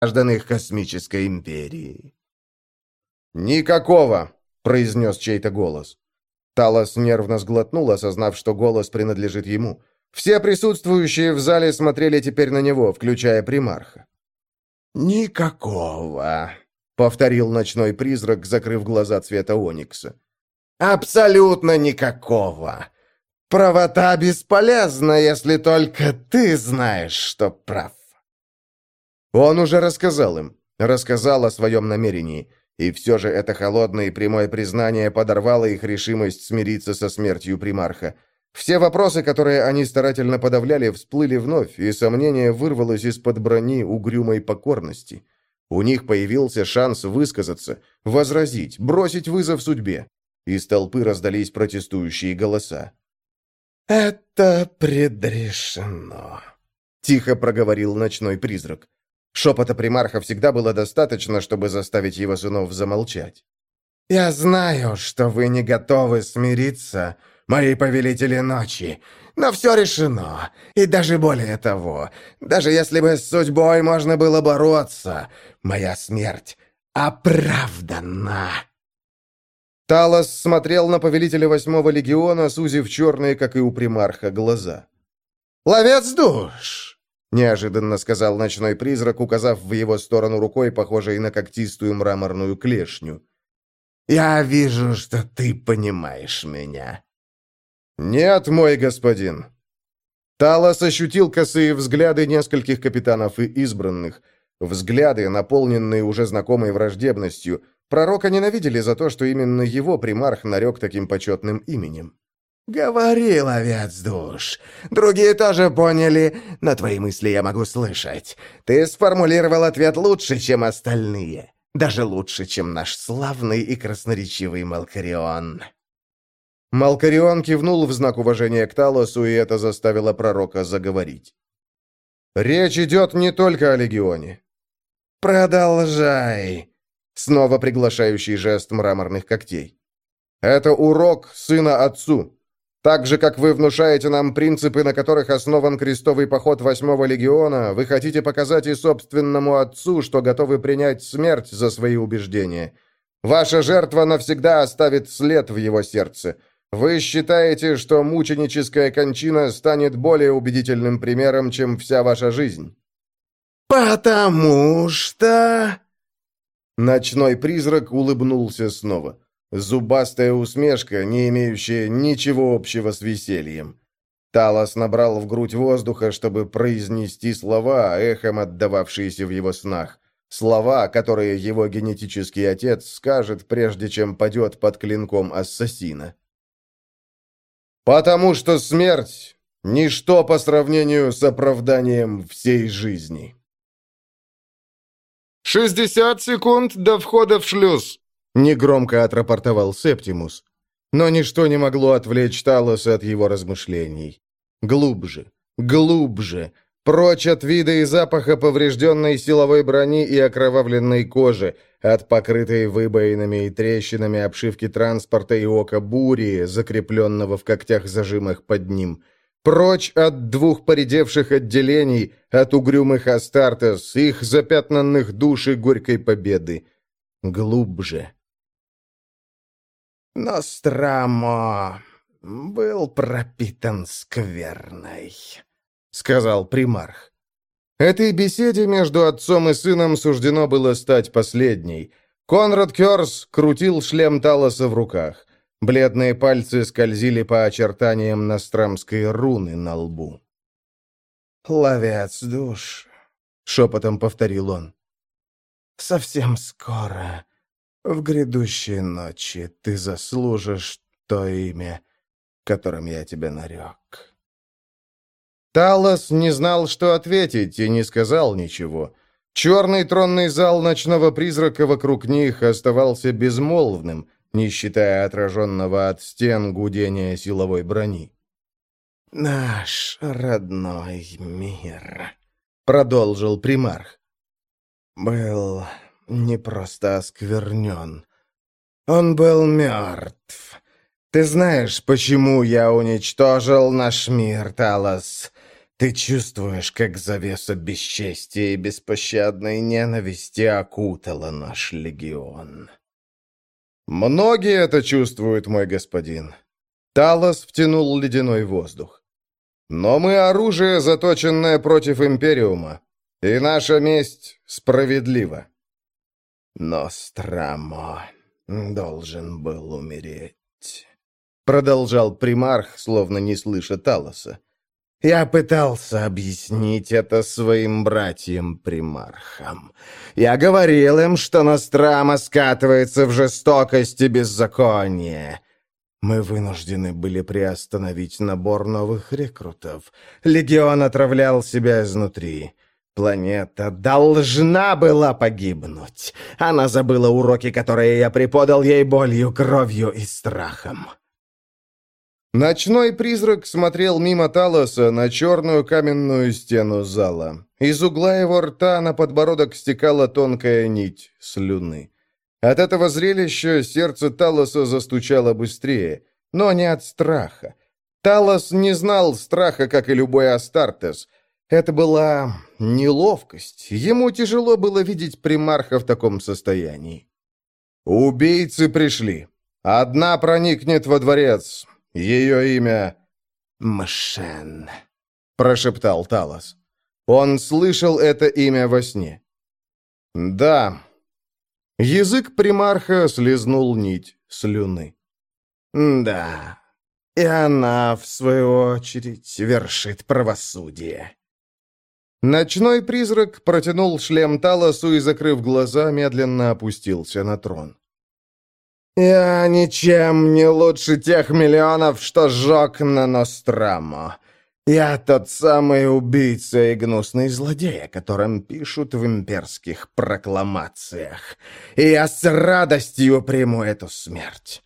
граждан их космической империи». «Никакого!» — произнес чей-то голос. Талос нервно сглотнул, осознав, что голос принадлежит ему. Все присутствующие в зале смотрели теперь на него, включая примарха. «Никакого», — повторил ночной призрак, закрыв глаза цвета оникса. «Абсолютно никакого. Правота бесполезна, если только ты знаешь, что прав». Он уже рассказал им, рассказал о своем намерении, и все же это холодное и прямое признание подорвало их решимость смириться со смертью примарха. Все вопросы, которые они старательно подавляли, всплыли вновь, и сомнение вырвалось из-под брони угрюмой покорности. У них появился шанс высказаться, возразить, бросить вызов судьбе. Из толпы раздались протестующие голоса. «Это предрешено», — тихо проговорил ночной призрак. Шепота примарха всегда было достаточно, чтобы заставить его сынов замолчать. «Я знаю, что вы не готовы смириться, мои повелители ночи, но все решено. И даже более того, даже если бы с судьбой можно было бороться, моя смерть оправдана». Талос смотрел на повелителя восьмого легиона, сузив черные, как и у примарха, глаза. «Ловец душ!» — неожиданно сказал ночной призрак, указав в его сторону рукой, похожей на когтистую мраморную клешню. «Я вижу, что ты понимаешь меня». «Нет, мой господин». Талос ощутил косые взгляды нескольких капитанов и избранных. Взгляды, наполненные уже знакомой враждебностью. Пророка ненавидели за то, что именно его примарх нарек таким почетным именем. «Говори, ловец душ. Другие тоже поняли, но твои мысли я могу слышать. Ты сформулировал ответ лучше, чем остальные. Даже лучше, чем наш славный и красноречивый Малкарион». Малкарион кивнул в знак уважения к Талосу, и это заставило пророка заговорить. «Речь идет не только о легионе». «Продолжай», — снова приглашающий жест мраморных когтей. «Это урок сына отцу. Так же, как вы внушаете нам принципы, на которых основан крестовый поход Восьмого легиона, вы хотите показать и собственному отцу, что готовы принять смерть за свои убеждения. Ваша жертва навсегда оставит след в его сердце». Вы считаете, что мученическая кончина станет более убедительным примером, чем вся ваша жизнь? Потому что... Ночной призрак улыбнулся снова. Зубастая усмешка, не имеющая ничего общего с весельем. Талос набрал в грудь воздуха, чтобы произнести слова, эхом отдававшиеся в его снах. Слова, которые его генетический отец скажет, прежде чем падет под клинком ассасина. Потому что смерть — ничто по сравнению с оправданием всей жизни. «Шестьдесят секунд до входа в шлюз», — негромко отрапортовал Септимус. Но ничто не могло отвлечь Талоса от его размышлений. Глубже, глубже, прочь от вида и запаха поврежденной силовой брони и окровавленной кожи — от покрытой выбоинами и трещинами обшивки транспорта и ока бури, закрепленного в когтях-зажимах под ним. Прочь от двух поредевших отделений, от угрюмых Астартес, их запятнанных душ и горькой победы. Глубже. «Нострамо был пропитан скверной», — сказал примарх. Этой беседе между отцом и сыном суждено было стать последней. Конрад Кёрс крутил шлем Талоса в руках. Бледные пальцы скользили по очертаниям настрамской руны на лбу. «Ловец душ», — шепотом повторил он. «Совсем скоро, в грядущей ночи, ты заслужишь то имя, которым я тебя нарек». Талос не знал, что ответить, и не сказал ничего. Черный тронный зал ночного призрака вокруг них оставался безмолвным, не считая отраженного от стен гудения силовой брони. «Наш родной мир», — продолжил примарх, — «был не просто осквернен. Он был мертв. Ты знаешь, почему я уничтожил наш мир, Талос? Ты чувствуешь, как завеса бесчестия и беспощадной ненависти окутала наш легион. Многие это чувствуют, мой господин. Талос втянул ледяной воздух. Но мы оружие, заточенное против Империума, и наша месть справедлива. Но Страмо должен был умереть. Продолжал примарх, словно не слыша Талоса. Я пытался объяснить это своим братьям-примархам. Я говорил им, что Нострама скатывается в жестокость и беззаконие. Мы вынуждены были приостановить набор новых рекрутов. Легион отравлял себя изнутри. Планета должна была погибнуть. Она забыла уроки, которые я преподал ей болью, кровью и страхом. Ночной призрак смотрел мимо Талоса на черную каменную стену зала. Из угла его рта на подбородок стекала тонкая нить слюны. От этого зрелища сердце Талоса застучало быстрее, но не от страха. Талос не знал страха, как и любой Астартес. Это была неловкость. Ему тяжело было видеть примарха в таком состоянии. «Убийцы пришли. Одна проникнет во дворец, ее имя Мшен», — прошептал Талос. Он слышал это имя во сне. «Да». Язык примарха слезнул нить слюны. «Да, и она, в свою очередь, вершит правосудие». Ночной призрак протянул шлем Талосу и, закрыв глаза, медленно опустился на трон. «Я ничем не лучше тех миллионов, что сжег на Нострамо. Я тот самый убийца и гнусный злодей, о котором пишут в имперских прокламациях. И я с радостью приму эту смерть.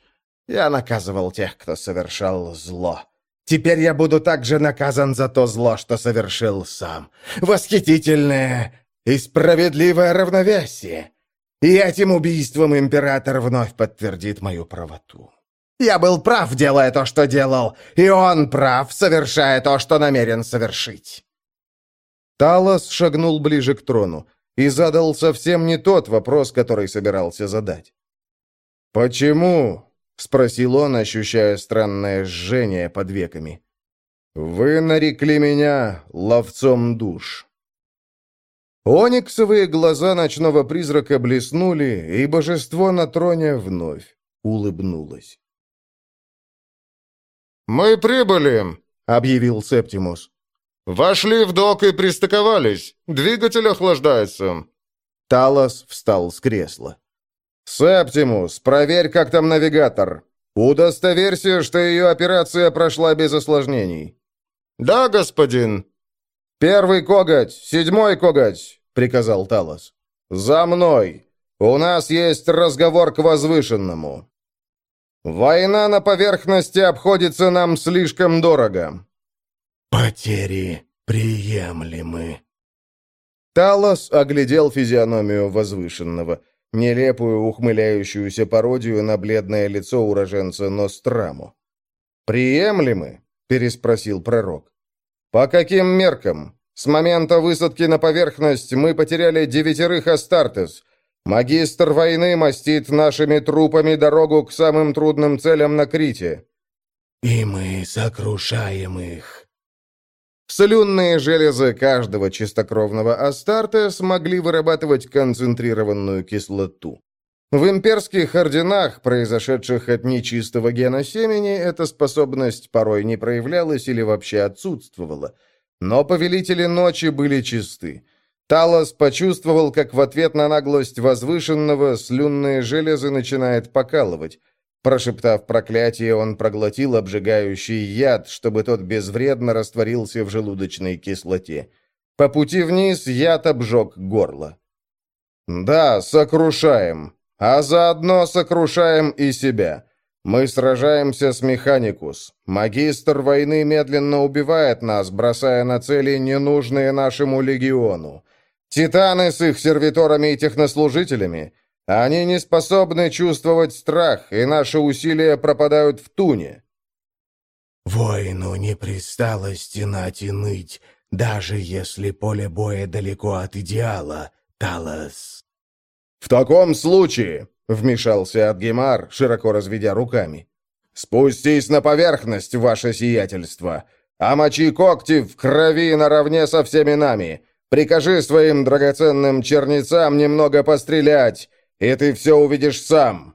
Я наказывал тех, кто совершал зло. Теперь я буду также наказан за то зло, что совершил сам. Восхитительное и справедливое равновесие. И этим убийством император вновь подтвердит мою правоту. Я был прав, делая то, что делал, и он прав, совершая то, что намерен совершить. Талос шагнул ближе к трону и задал совсем не тот вопрос, который собирался задать. «Почему?» — спросил он, ощущая странное жжение под веками. «Вы нарекли меня ловцом душ». Ониксовые глаза ночного призрака блеснули, и божество на троне вновь улыбнулось. «Мы прибыли», — объявил Септимус. «Вошли в док и пристыковались. Двигатель охлаждается». Талос встал с кресла. «Септимус, проверь, как там навигатор. Удостоверься, что ее операция прошла без осложнений». «Да, господин». «Первый коготь, седьмой коготь», — приказал Талос. «За мной! У нас есть разговор к возвышенному». «Война на поверхности обходится нам слишком дорого». «Потери приемлемы». Талос оглядел физиономию возвышенного, нелепую ухмыляющуюся пародию на бледное лицо уроженца Ностраму. «Приемлемы?» — переспросил пророк. «По каким меркам? С момента высадки на поверхность мы потеряли девятерых Астартес. Магистр войны мастит нашими трупами дорогу к самым трудным целям на Крите». «И мы сокрушаем их». Слюнные железы каждого чистокровного Астарта смогли вырабатывать концентрированную кислоту. В имперских орденах, произошедших от нечистого гена семени, эта способность порой не проявлялась или вообще отсутствовала. Но повелители ночи были чисты. Талос почувствовал, как в ответ на наглость возвышенного слюнные железы начинает покалывать. Прошептав проклятие, он проглотил обжигающий яд, чтобы тот безвредно растворился в желудочной кислоте. По пути вниз яд обжег горло. «Да, сокрушаем», а заодно сокрушаем и себя. Мы сражаемся с Механикус. Магистр войны медленно убивает нас, бросая на цели, ненужные нашему легиону. Титаны с их сервиторами и технослужителями. Они не способны чувствовать страх, и наши усилия пропадают в туне. Воину не пристало стенать и ныть, даже если поле боя далеко от идеала, Талос». «В таком случае», — вмешался Адгемар, широко разведя руками, «спустись на поверхность, ваше сиятельство, а мочи когти в крови наравне со всеми нами. Прикажи своим драгоценным чернецам немного пострелять, и ты все увидишь сам».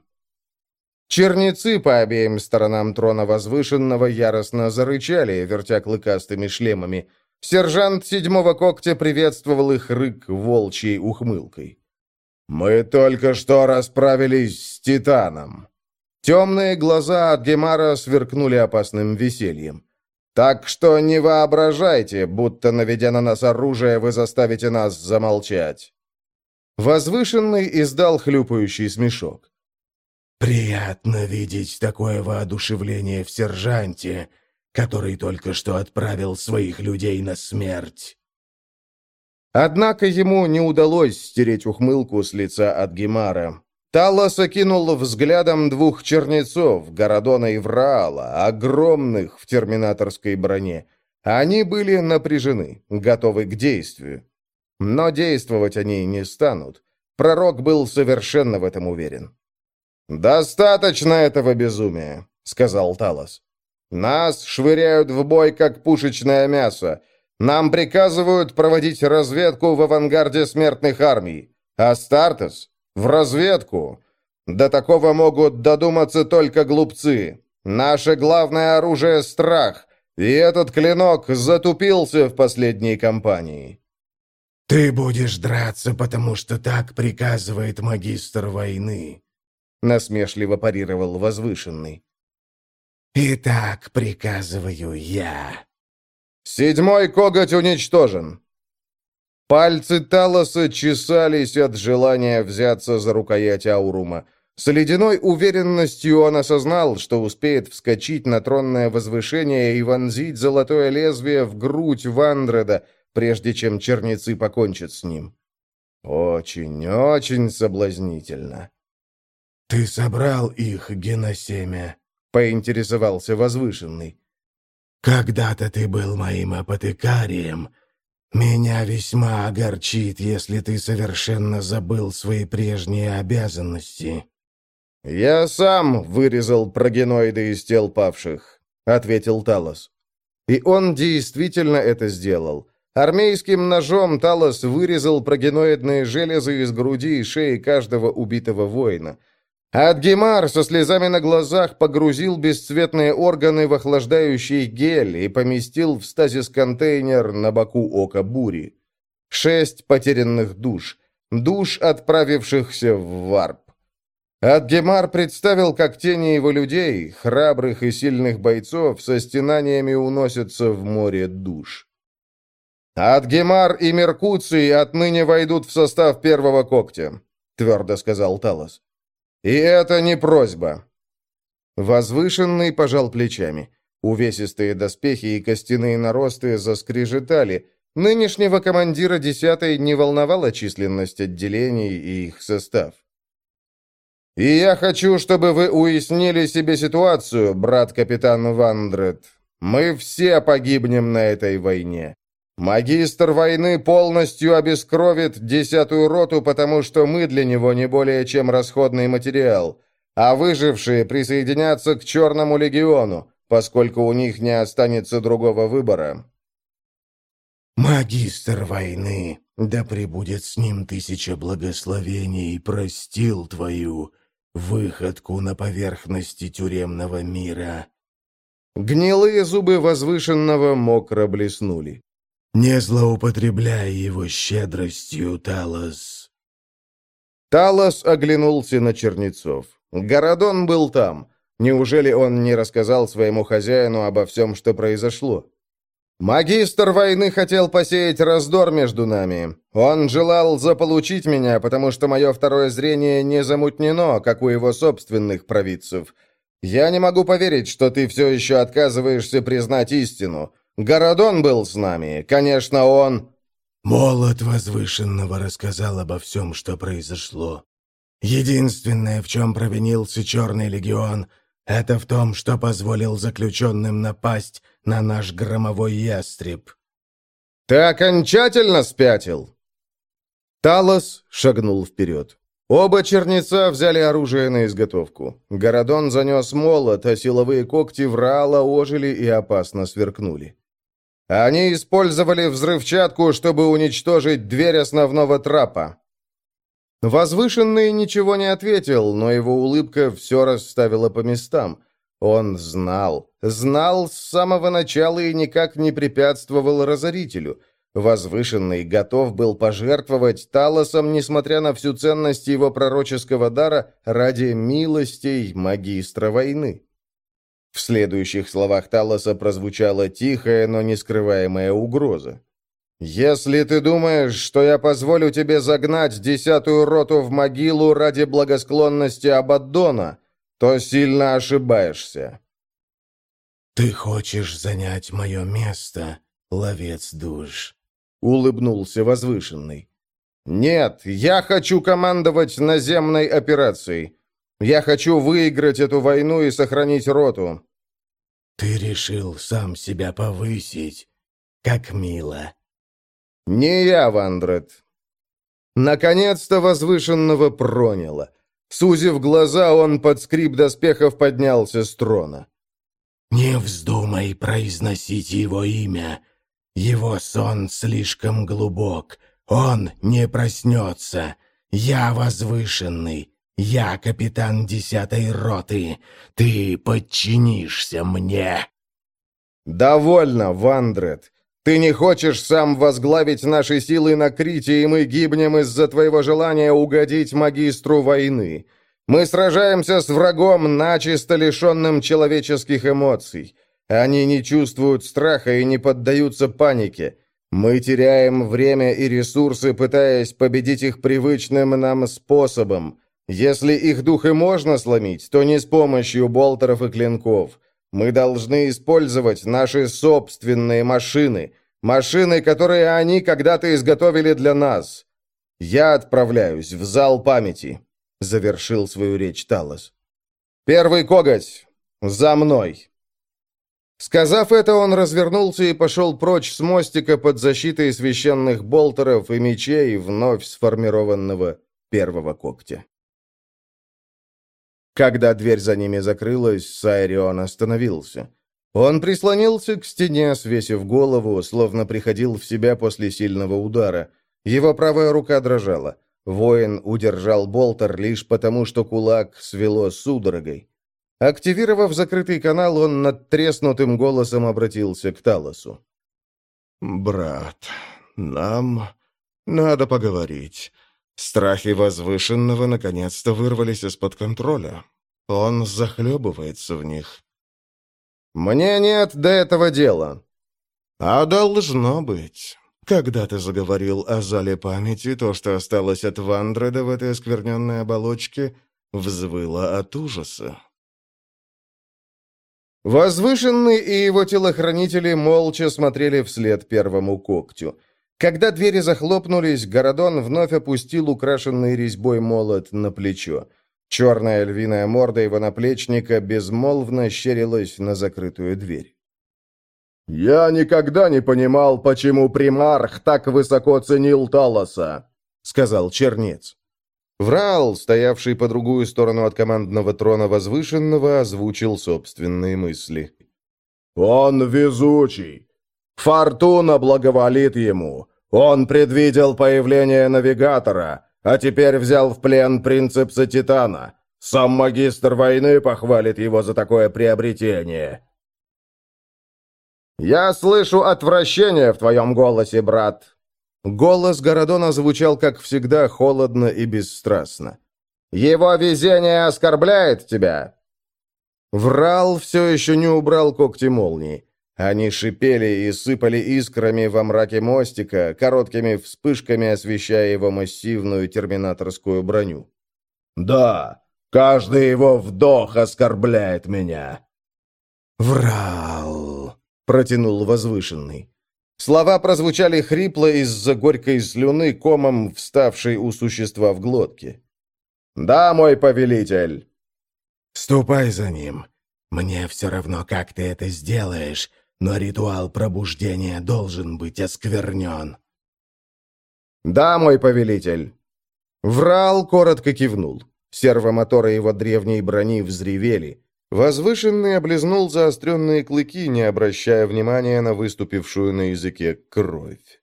Черницы по обеим сторонам трона возвышенного яростно зарычали, вертя клыкастыми шлемами. Сержант седьмого когтя приветствовал их рык волчьей ухмылкой. «Мы только что расправились с Титаном». Темные глаза от Гемара сверкнули опасным весельем. «Так что не воображайте, будто, наведя на нас оружие, вы заставите нас замолчать». Возвышенный издал хлюпающий смешок. «Приятно видеть такое воодушевление в сержанте, который только что отправил своих людей на смерть». Однако ему не удалось стереть ухмылку с лица от Гемара. Талос окинул взглядом двух чернецов, Городона и Враала, огромных в терминаторской броне. Они были напряжены, готовы к действию. Но действовать они не станут. Пророк был совершенно в этом уверен. «Достаточно этого безумия», — сказал Талос. «Нас швыряют в бой, как пушечное мясо. Нам приказывают проводить разведку в авангарде смертных армий. А Стартес — в разведку. До такого могут додуматься только глупцы. Наше главное оружие — страх, и этот клинок затупился в последней кампании». «Ты будешь драться, потому что так приказывает магистр войны», — насмешливо парировал возвышенный. «И так приказываю я». «Седьмой коготь уничтожен!» Пальцы Талоса чесались от желания взяться за рукоять Аурума. С ледяной уверенностью он осознал, что успеет вскочить на тронное возвышение и вонзить золотое лезвие в грудь Вандреда, прежде чем черницы покончат с ним. Очень, очень соблазнительно. «Ты собрал их, геносемя?» — поинтересовался возвышенный. «Когда-то ты был моим апотекарием. Меня весьма огорчит, если ты совершенно забыл свои прежние обязанности». «Я сам вырезал прогеноиды из тел павших», — ответил Талос. И он действительно это сделал. Армейским ножом Талос вырезал прогеноидные железы из груди и шеи каждого убитого воина — Адгемар со слезами на глазах погрузил бесцветные органы в охлаждающий гель и поместил в стазис-контейнер на боку ока бури. Шесть потерянных душ. Душ, отправившихся в варп. Адгемар представил, как тени его людей, храбрых и сильных бойцов, со стенаниями уносятся в море душ. «Адгемар и Меркуций отныне войдут в состав первого когтя», — твердо сказал Талос. «И это не просьба!» Возвышенный пожал плечами. Увесистые доспехи и костяные наросты заскрежетали. Нынешнего командира десятой не волновала численность отделений и их состав. «И я хочу, чтобы вы уяснили себе ситуацию, брат-капитан Вандред. Мы все погибнем на этой войне. Магистр войны полностью обескровит десятую роту, потому что мы для него не более чем расходный материал, а выжившие присоединятся к Черному легиону, поскольку у них не останется другого выбора. «Магистр войны, да пребудет с ним тысяча благословений, простил твою выходку на поверхности тюремного мира». Гнилые зубы возвышенного мокро блеснули. Не злоупотребляй его щедростью, Талос. Талос оглянулся на Чернецов. Городон был там. Неужели он не рассказал своему хозяину обо всем, что произошло? Магистр войны хотел посеять раздор между нами. Он желал заполучить меня, потому что мое второе зрение не замутнено, как у его собственных провидцев. Я не могу поверить, что ты все еще отказываешься признать истину. Городон был с нами. Конечно, он...» Молот Возвышенного рассказал обо всем, что произошло. Единственное, в чем провинился Черный Легион, это в том, что позволил заключенным напасть на наш громовой ястреб. «Ты окончательно спятил?» Талос шагнул вперед. Оба черница взяли оружие на изготовку. Городон занес молот, а силовые когти Враала ожили и опасно сверкнули. Они использовали взрывчатку, чтобы уничтожить дверь основного трапа. Возвышенный ничего не ответил, но его улыбка все расставила по местам. Он знал, знал с самого начала и никак не препятствовал разорителю – Возвышенный готов был пожертвовать Талосом, несмотря на всю ценность его пророческого дара, ради милостей магистра войны. В следующих словах Талоса прозвучала тихая, но нескрываемая угроза. «Если ты думаешь, что я позволю тебе загнать десятую роту в могилу ради благосклонности Абаддона, то сильно ошибаешься». «Ты хочешь занять мое место, ловец душ?» — улыбнулся возвышенный. «Нет, я хочу командовать наземной операцией. Я хочу выиграть эту войну и сохранить роту». «Ты решил сам себя повысить. Как мило». «Не я, Вандред». Наконец-то возвышенного проняло. Сузив глаза, он под скрип доспехов поднялся с трона. «Не вздумай произносить его имя. Его сон слишком глубок. Он не проснется. Я возвышенный. Я капитан десятой роты. Ты подчинишься мне». «Довольно, Вандред. Ты не хочешь сам возглавить наши силы на Крите, и мы гибнем из-за твоего желания угодить магистру войны. Мы сражаемся с врагом, начисто лишенным человеческих эмоций. Они не чувствуют страха и не поддаются панике. Мы теряем время и ресурсы, пытаясь победить их привычным нам способом. Если их дух и можно сломить, то не с помощью болтеров и клинков. Мы должны использовать наши собственные машины. Машины, которые они когда-то изготовили для нас. Я отправляюсь в зал памяти», — завершил свою речь Талос. «Первый коготь! За мной!» Сказав это, он развернулся и пошел прочь с мостика под защитой священных болтеров и мечей вновь сформированного первого когтя. Когда дверь за ними закрылась, Сайрион остановился. Он прислонился к стене, свесив голову, словно приходил в себя после сильного удара. Его правая рука дрожала. Воин удержал болтер лишь потому, что кулак свело судорогой. Активировав закрытый канал, он над треснутым голосом обратился к Талосу. «Брат, нам надо поговорить. Страхи возвышенного наконец-то вырвались из-под контроля. Он захлебывается в них». «Мне нет до этого дела». «А должно быть». Когда ты заговорил о зале памяти, то, что осталось от Вандреда в этой оскверненной оболочке, взвыло от ужаса. Возвышенный и его телохранители молча смотрели вслед первому когтю. Когда двери захлопнулись, Городон вновь опустил украшенный резьбой молот на плечо. Черная львиная морда его наплечника безмолвно щерилась на закрытую дверь. «Я никогда не понимал, почему примарх так высоко ценил Талоса», — сказал Чернец. Врал, стоявший по другую сторону от командного трона возвышенного, озвучил собственные мысли. «Он везучий. Фортуна благоволит ему. Он предвидел появление навигатора, а теперь взял в плен принцепса Титана. Сам магистр войны похвалит его за такое приобретение». «Я слышу отвращение в твоем голосе, брат», Голос Городона звучал, как всегда, холодно и бесстрастно. «Его везение оскорбляет тебя!» Врал все еще не убрал когти молнии. Они шипели и сыпали искрами во мраке мостика, короткими вспышками освещая его массивную терминаторскую броню. «Да, каждый его вдох оскорбляет меня!» «Врал!» — протянул возвышенный. Слова прозвучали хрипло из-за горькой слюны, комом вставшей у существа в глотке. «Да, мой повелитель!» «Ступай за ним. Мне все равно, как ты это сделаешь, но ритуал пробуждения должен быть осквернен». «Да, мой повелитель». Врал коротко кивнул. Сервомоторы его древней брони взревели. Возвышенный облизнул заостренные клыки, не обращая внимания на выступившую на языке кровь.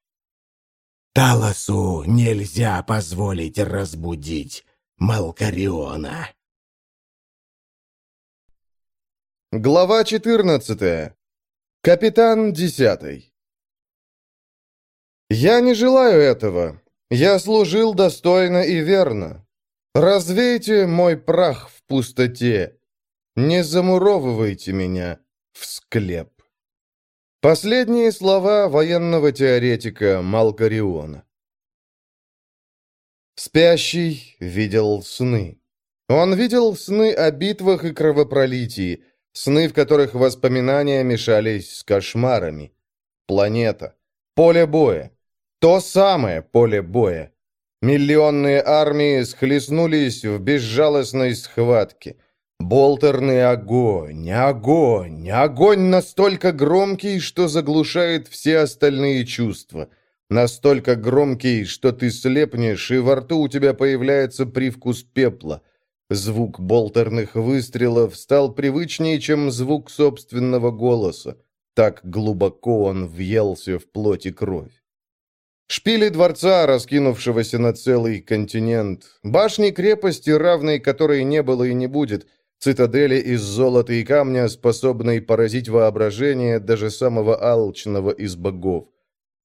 «Талосу нельзя позволить разбудить Малкариона!» Глава 14. Капитан 10. «Я не желаю этого. Я служил достойно и верно. Развейте мой прах в пустоте. Не замуровывайте меня в склеп». Последние слова военного теоретика Малкариона. Спящий видел сны. Он видел сны о битвах и кровопролитии, сны, в которых воспоминания мешались с кошмарами. Планета. Поле боя. То самое поле боя. Миллионные армии схлестнулись в безжалостной схватке. Болтерный огонь, огонь, огонь настолько громкий, что заглушает все остальные чувства. Настолько громкий, что ты слепнешь, и во рту у тебя появляется привкус пепла. Звук болтерных выстрелов стал привычнее, чем звук собственного голоса. Так глубоко он въелся в плоть и кровь. Шпили дворца, раскинувшегося на целый континент, башни крепости, равной которой не было и не будет, цитадели из золота и камня, способной поразить воображение даже самого алчного из богов.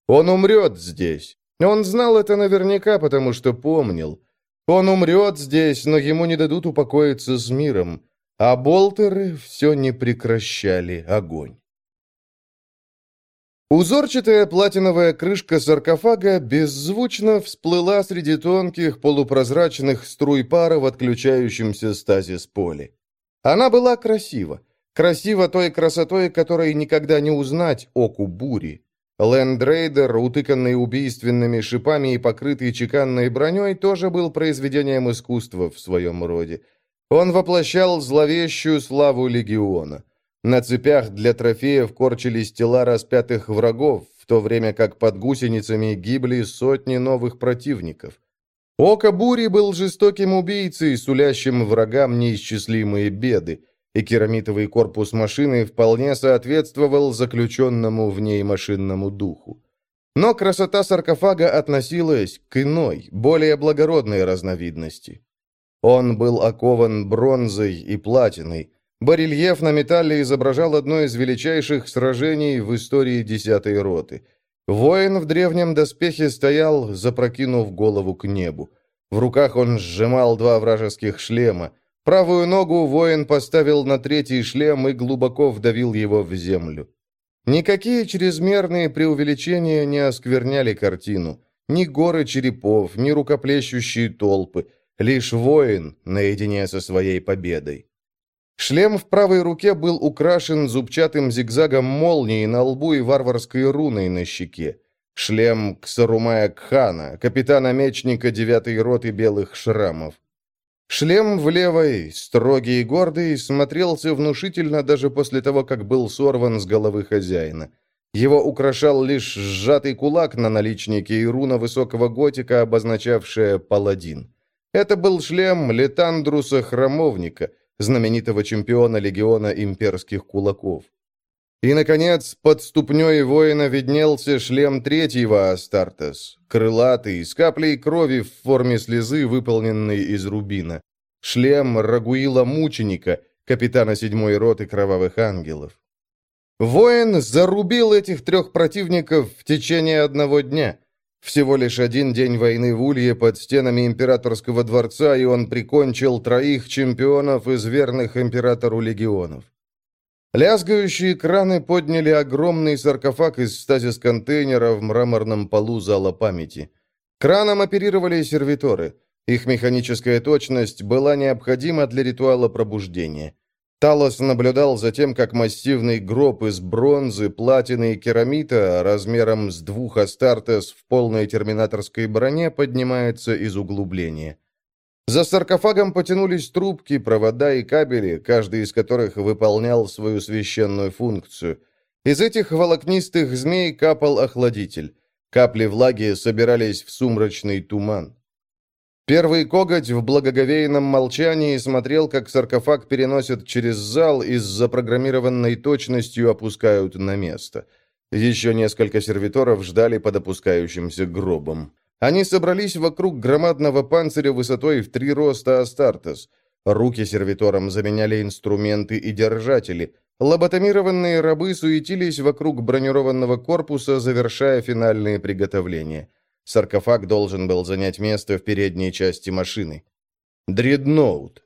Он умрет здесь. Он знал это наверняка, потому что помнил. Он умрет здесь, но ему не дадут упокоиться с миром. А болтеры все не прекращали огонь. Узорчатая платиновая крышка саркофага беззвучно всплыла среди тонких полупрозрачных струй пара в отключающемся стазис поле. Она была красива. Красива той красотой, которой никогда не узнать оку бури. Лендрейдер, утыканный убийственными шипами и покрытый чеканной броней, тоже был произведением искусства в своем роде. Он воплощал зловещую славу легиона. На цепях для трофеев корчились тела распятых врагов, в то время как под гусеницами гибли сотни новых противников. Око Бури был жестоким убийцей, сулящим врагам неисчислимые беды, и керамитовый корпус машины вполне соответствовал заключенному в ней машинному духу. Но красота саркофага относилась к иной, более благородной разновидности. Он был окован бронзой и платиной, Барельеф на металле изображал одно из величайших сражений в истории десятой роты. Воин в древнем доспехе стоял, запрокинув голову к небу. В руках он сжимал два вражеских шлема. Правую ногу воин поставил на третий шлем и глубоко вдавил его в землю. Никакие чрезмерные преувеличения не оскверняли картину. Ни горы черепов, ни рукоплещущие толпы. Лишь воин наедине со своей победой. Шлем в правой руке был украшен зубчатым зигзагом молнии на лбу и варварской руной на щеке. Шлем Ксарумая Кхана, капитана-мечника девятой роты белых шрамов. Шлем в левой, строгий и гордый, смотрелся внушительно даже после того, как был сорван с головы хозяина. Его украшал лишь сжатый кулак на наличнике и руна высокого готика, обозначавшая «паладин». Это был шлем Летандруса Храмовника – знаменитого чемпиона легиона имперских кулаков. И, наконец, под ступней воина виднелся шлем третьего Астартес, крылатый, с каплей крови в форме слезы, выполненной из рубина. Шлем Рагуила Мученика, капитана седьмой роты Кровавых Ангелов. Воин зарубил этих трех противников в течение одного дня. Всего лишь один день войны в Улье под стенами императорского дворца, и он прикончил троих чемпионов из верных императору легионов. Лязгающие краны подняли огромный саркофаг из стазис-контейнера в мраморном полу зала памяти. Краном оперировали сервиторы. Их механическая точность была необходима для ритуала пробуждения. Талос наблюдал за тем, как массивный гроб из бронзы, платины и керамита размером с двух Астартес в полной терминаторской броне поднимается из углубления. За саркофагом потянулись трубки, провода и кабели, каждый из которых выполнял свою священную функцию. Из этих волокнистых змей капал охладитель. Капли влаги собирались в сумрачный туман. Первый коготь в благоговейном молчании смотрел, как саркофаг переносят через зал и с запрограммированной точностью опускают на место. Еще несколько сервиторов ждали под опускающимся гробом. Они собрались вокруг громадного панциря высотой в три роста Астартес. Руки сервиторам заменяли инструменты и держатели. Лоботомированные рабы суетились вокруг бронированного корпуса, завершая финальные приготовления. Саркофаг должен был занять место в передней части машины. Дредноут.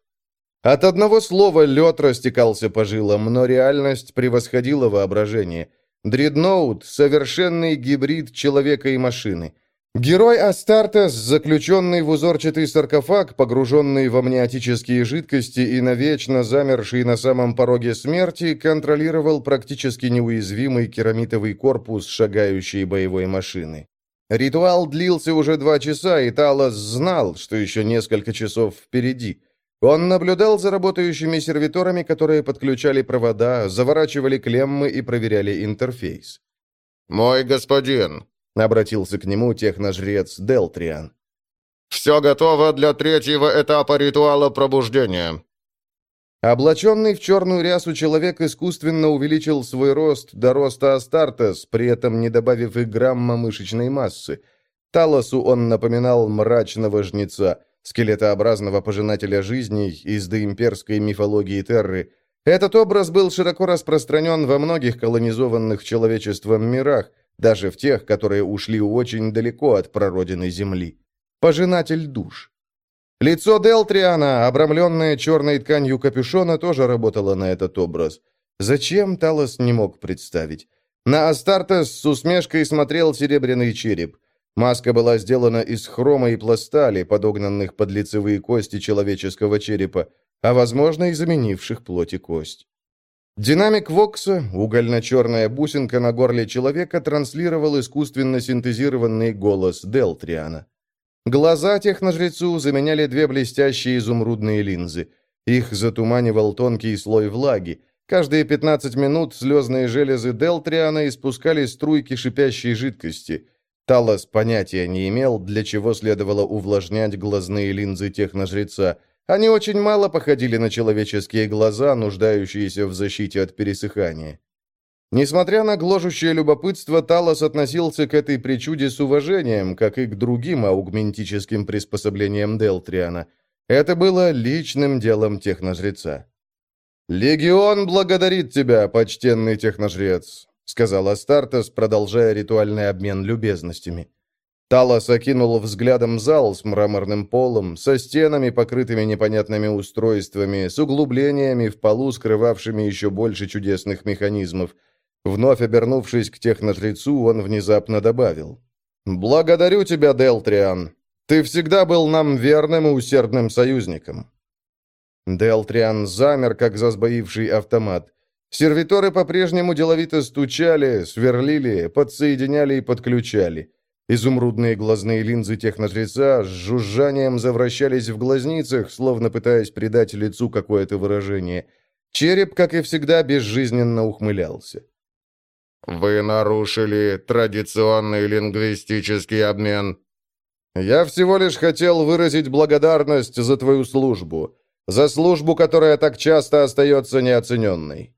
От одного слова лед растекался по жилам, но реальность превосходила воображение. Дредноут — совершенный гибрид человека и машины — Герой Астартес, заключенный в узорчатый саркофаг, погруженный в амниотические жидкости и навечно замерший на самом пороге смерти, контролировал практически неуязвимый керамитовый корпус шагающей боевой машины. Ритуал длился уже два часа, и Талос знал, что еще несколько часов впереди. Он наблюдал за работающими сервиторами, которые подключали провода, заворачивали клеммы и проверяли интерфейс. «Мой господин», Обратился к нему техножрец Делтриан. «Все готово для третьего этапа ритуала пробуждения». Облаченный в черную рясу человек искусственно увеличил свой рост до роста Астартес, при этом не добавив и грамма мышечной массы. Талосу он напоминал мрачного жнеца, скелетообразного пожинателя жизней из доимперской мифологии Терры. Этот образ был широко распространен во многих колонизованных человечеством мирах, даже в тех, которые ушли очень далеко от прародины Земли. Пожинатель душ. Лицо Делтриана, обрамленное черной тканью капюшона, тоже работало на этот образ. Зачем, Талос не мог представить. На Астартес с усмешкой смотрел серебряный череп. Маска была сделана из хрома и пластали, подогнанных под лицевые кости человеческого черепа, а, возможно, и заменивших плоть и кость. Динамик Вокса, угольно-черная бусинка на горле человека, транслировал искусственно синтезированный голос Делтриана. Глаза техножрецу заменяли две блестящие изумрудные линзы. Их затуманивал тонкий слой влаги. Каждые 15 минут слезные железы Делтриана испускали струйки шипящей жидкости. Талос понятия не имел, для чего следовало увлажнять глазные линзы техножреца, они очень мало походили на человеческие глаза, нуждающиеся в защите от пересыхания. Несмотря на гложущее любопытство, Талос относился к этой причуде с уважением, как и к другим аугментическим приспособлениям Делтриана. Это было личным делом техножреца. «Легион благодарит тебя, почтенный техножрец», — сказал Астартес, продолжая ритуальный обмен любезностями. Талос окинул взглядом зал с мраморным полом, со стенами, покрытыми непонятными устройствами, с углублениями в полу, скрывавшими еще больше чудесных механизмов. Вновь обернувшись к техножрецу, он внезапно добавил. «Благодарю тебя, Делтриан. Ты всегда был нам верным и усердным союзником». Делтриан замер, как засбоивший автомат. Сервиторы по-прежнему деловито стучали, сверлили, подсоединяли и подключали. Изумрудные глазные линзы техножреца с жужжанием завращались в глазницах, словно пытаясь придать лицу какое-то выражение. Череп, как и всегда, безжизненно ухмылялся. «Вы нарушили традиционный лингвистический обмен». «Я всего лишь хотел выразить благодарность за твою службу, за службу, которая так часто остается неоцененной».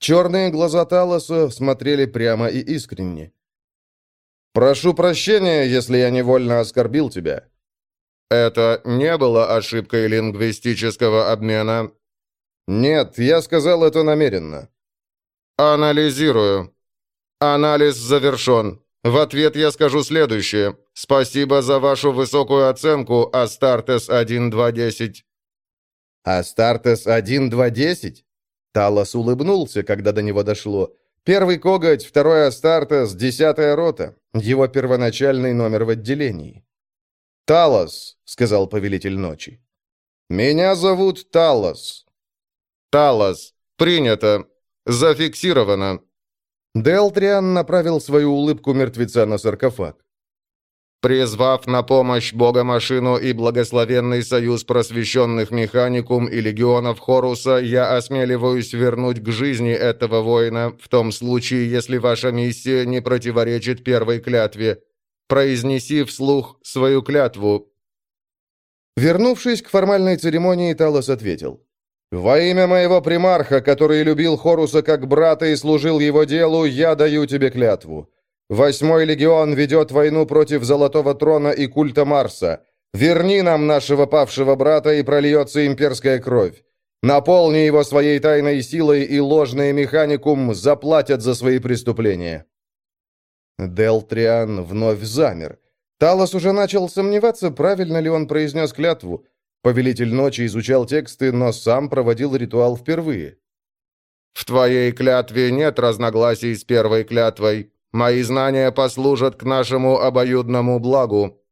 Черные глаза Талоса смотрели прямо и искренне. «Прошу прощения, если я невольно оскорбил тебя». «Это не было ошибкой лингвистического обмена?» «Нет, я сказал это намеренно». «Анализирую. Анализ завершен. В ответ я скажу следующее. Спасибо за вашу высокую оценку, Астартес 1210». «Астартес 1210?» Талос улыбнулся, когда до него дошло. Первый коготь, второй Астартес, десятая рота. Его первоначальный номер в отделении. «Талос», — сказал повелитель ночи. «Меня зовут Талос». «Талос. Принято. Зафиксировано». Делтриан направил свою улыбку мертвеца на саркофаг. Призвав на помощь Бога-машину и благословенный союз просвещенных механикум и легионов Хоруса, я осмеливаюсь вернуть к жизни этого воина в том случае, если ваша миссия не противоречит первой клятве. Произнеси вслух свою клятву». Вернувшись к формальной церемонии, Талос ответил. «Во имя моего примарха, который любил Хоруса как брата и служил его делу, я даю тебе клятву. Восьмой легион ведет войну против Золотого Трона и культа Марса. Верни нам нашего павшего брата, и прольется имперская кровь. Наполни его своей тайной силой, и ложный механикум заплатят за свои преступления». Делтриан вновь замер. Талос уже начал сомневаться, правильно ли он произнес клятву. Повелитель ночи изучал тексты, но сам проводил ритуал впервые. «В твоей клятве нет разногласий с первой клятвой. Мои знания послужат к нашему обоюдному благу».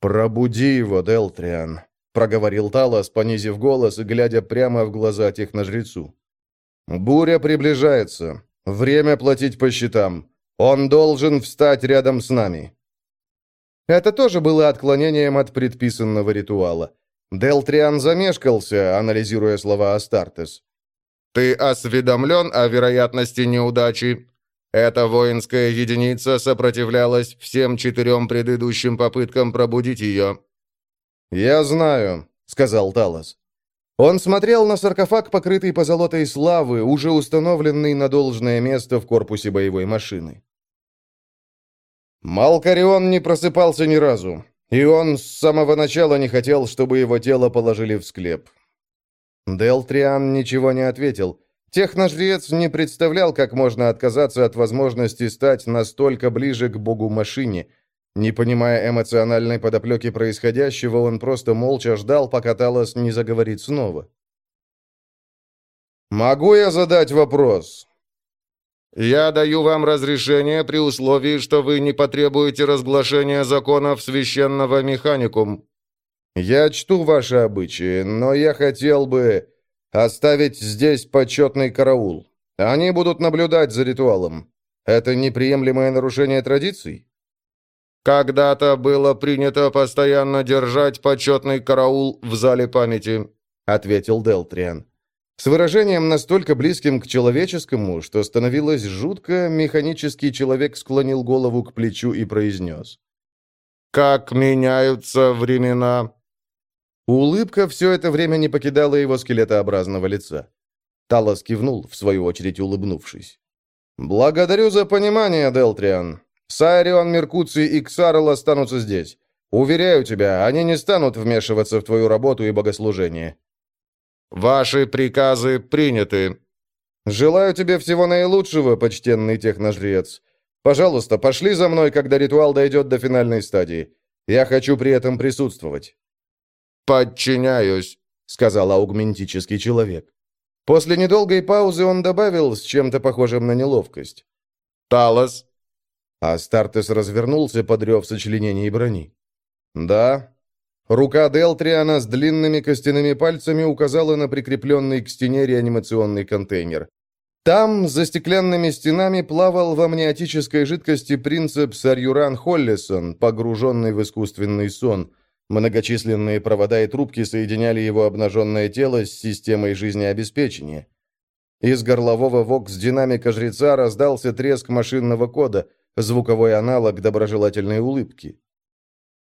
«Пробуди его, Делтриан», — проговорил Талос, понизив голос и глядя прямо в глаза техножрецу. «Буря приближается. Время платить по счетам. Он должен встать рядом с нами». Это тоже было отклонением от предписанного ритуала. Делтриан замешкался, анализируя слова Астартес. «Ты осведомлен о вероятности неудачи?» Эта воинская единица сопротивлялась всем четырем предыдущим попыткам пробудить ее. «Я знаю», — сказал Талос. Он смотрел на саркофаг, покрытый позолотой славы, уже установленный на должное место в корпусе боевой машины. Малкарион не просыпался ни разу, и он с самого начала не хотел, чтобы его тело положили в склеп. Делтриан ничего не ответил, Техножрец не представлял, как можно отказаться от возможности стать настолько ближе к богу-машине. Не понимая эмоциональной подоплеки происходящего, он просто молча ждал, пока Талос не заговорит снова. «Могу я задать вопрос?» «Я даю вам разрешение при условии, что вы не потребуете разглашения законов священного механикум». «Я чту ваши обычаи, но я хотел бы...» Оставить здесь почетный караул. Они будут наблюдать за ритуалом. Это неприемлемое нарушение традиций? Когда-то было принято постоянно держать почетный караул в зале памяти, ответил Делтриан. С выражением настолько близким к человеческому, что становилось жутко, механический человек склонил голову к плечу и произнес. «Как меняются времена!» Улыбка все это время не покидала его скелетообразного лица. Талос кивнул, в свою очередь улыбнувшись. «Благодарю за понимание, Делтриан. Сайрион, Меркуций и Ксарл останутся здесь. Уверяю тебя, они не станут вмешиваться в твою работу и богослужение». «Ваши приказы приняты». «Желаю тебе всего наилучшего, почтенный техножрец. Пожалуйста, пошли за мной, когда ритуал дойдет до финальной стадии. Я хочу при этом присутствовать». «Подчиняюсь», — сказал аугментический человек. После недолгой паузы он добавил с чем-то похожим на неловкость. «Талос». Астартес развернулся под рев сочленений брони. «Да». Рука Делтриана с длинными костяными пальцами указала на прикрепленный к стене реанимационный контейнер. Там, за стеклянными стенами, плавал в амниотической жидкости принцип Сарьюран Холлисон, погруженный в искусственный сон — Многочисленные провода и трубки соединяли его обнаженное тело с системой жизнеобеспечения. Из горлового вокс-динамика жреца раздался треск машинного кода, звуковой аналог доброжелательной улыбки.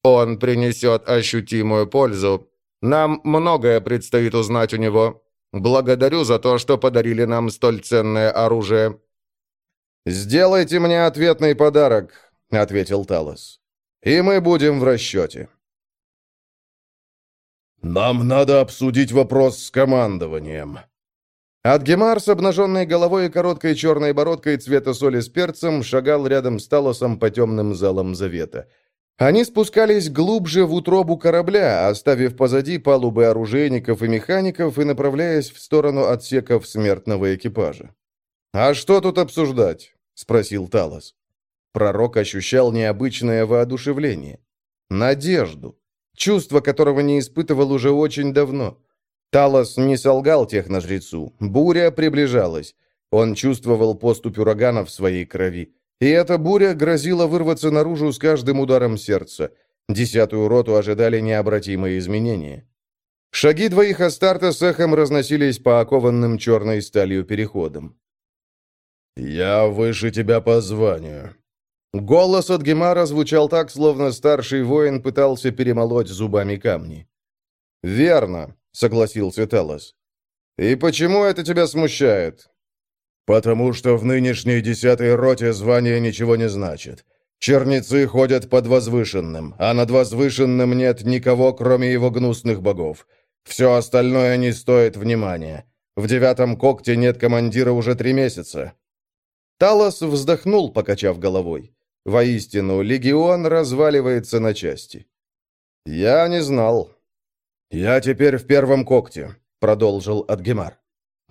«Он принесет ощутимую пользу. Нам многое предстоит узнать у него. Благодарю за то, что подарили нам столь ценное оружие». «Сделайте мне ответный подарок», — ответил Талос. «И мы будем в расчете». «Нам надо обсудить вопрос с командованием». Адгемар с обнаженной головой и короткой черной бородкой цвета соли с перцем шагал рядом с Талосом по темным залам Завета. Они спускались глубже в утробу корабля, оставив позади палубы оружейников и механиков и направляясь в сторону отсеков смертного экипажа. «А что тут обсуждать?» — спросил Талос. Пророк ощущал необычное воодушевление. Надежду чувство которого не испытывал уже очень давно. Талос не солгал техножрецу. Буря приближалась. Он чувствовал поступь урагана в своей крови. И эта буря грозила вырваться наружу с каждым ударом сердца. Десятую роту ожидали необратимые изменения. Шаги двоих Астарта с эхом разносились по окованным черной сталью переходам. «Я выше тебя по званию». Голос от Гемара звучал так, словно старший воин пытался перемолоть зубами камни. «Верно», — согласился Талос. «И почему это тебя смущает?» «Потому что в нынешней десятой роте звание ничего не значит. Черницы ходят под возвышенным, а над возвышенным нет никого, кроме его гнусных богов. Все остальное не стоит внимания. В девятом когте нет командира уже три месяца». Талос вздохнул, покачав головой. Воистину, легион разваливается на части. «Я не знал». «Я теперь в первом когте», — продолжил Адгемар.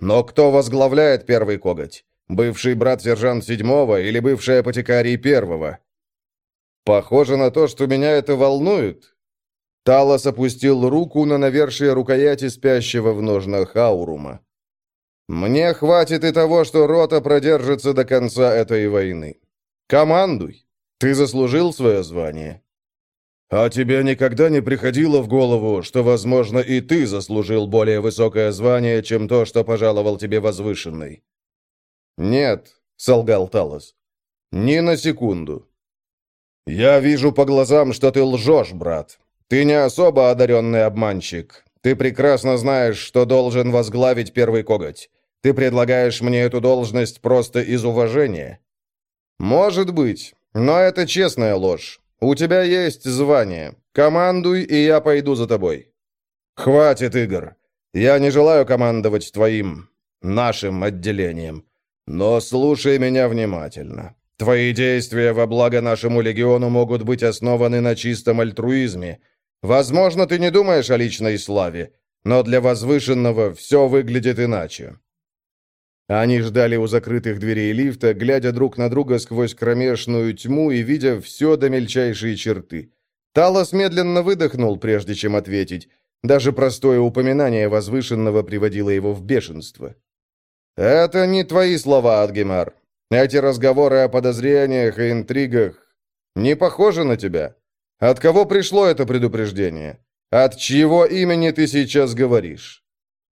«Но кто возглавляет первый коготь? Бывший брат-сержант седьмого или бывший апотекарий первого?» «Похоже на то, что меня это волнует». Талос опустил руку на навершие рукояти спящего в ножнах Аурума. «Мне хватит и того, что рота продержится до конца этой войны. Командуй. Ты заслужил свое звание». «А тебе никогда не приходило в голову, что, возможно, и ты заслужил более высокое звание, чем то, что пожаловал тебе возвышенный?» «Нет», — солгал Талос. «Ни на секунду». «Я вижу по глазам, что ты лжешь, брат. Ты не особо одаренный обманщик. Ты прекрасно знаешь, что должен возглавить первый коготь. Ты предлагаешь мне эту должность просто из уважения». «Может быть, но это честная ложь. У тебя есть звание. Командуй, и я пойду за тобой». «Хватит, Игорь. Я не желаю командовать твоим, нашим отделением. Но слушай меня внимательно. Твои действия во благо нашему легиону могут быть основаны на чистом альтруизме. Возможно, ты не думаешь о личной славе, но для возвышенного все выглядит иначе. Они ждали у закрытых дверей лифта, глядя друг на друга сквозь кромешную тьму и видя все до мельчайшей черты. Талос медленно выдохнул, прежде чем ответить. Даже простое упоминание возвышенного приводило его в бешенство. «Это не твои слова, Адгемар. Эти разговоры о подозрениях и интригах не похожи на тебя. От кого пришло это предупреждение? От чьего имени ты сейчас говоришь?»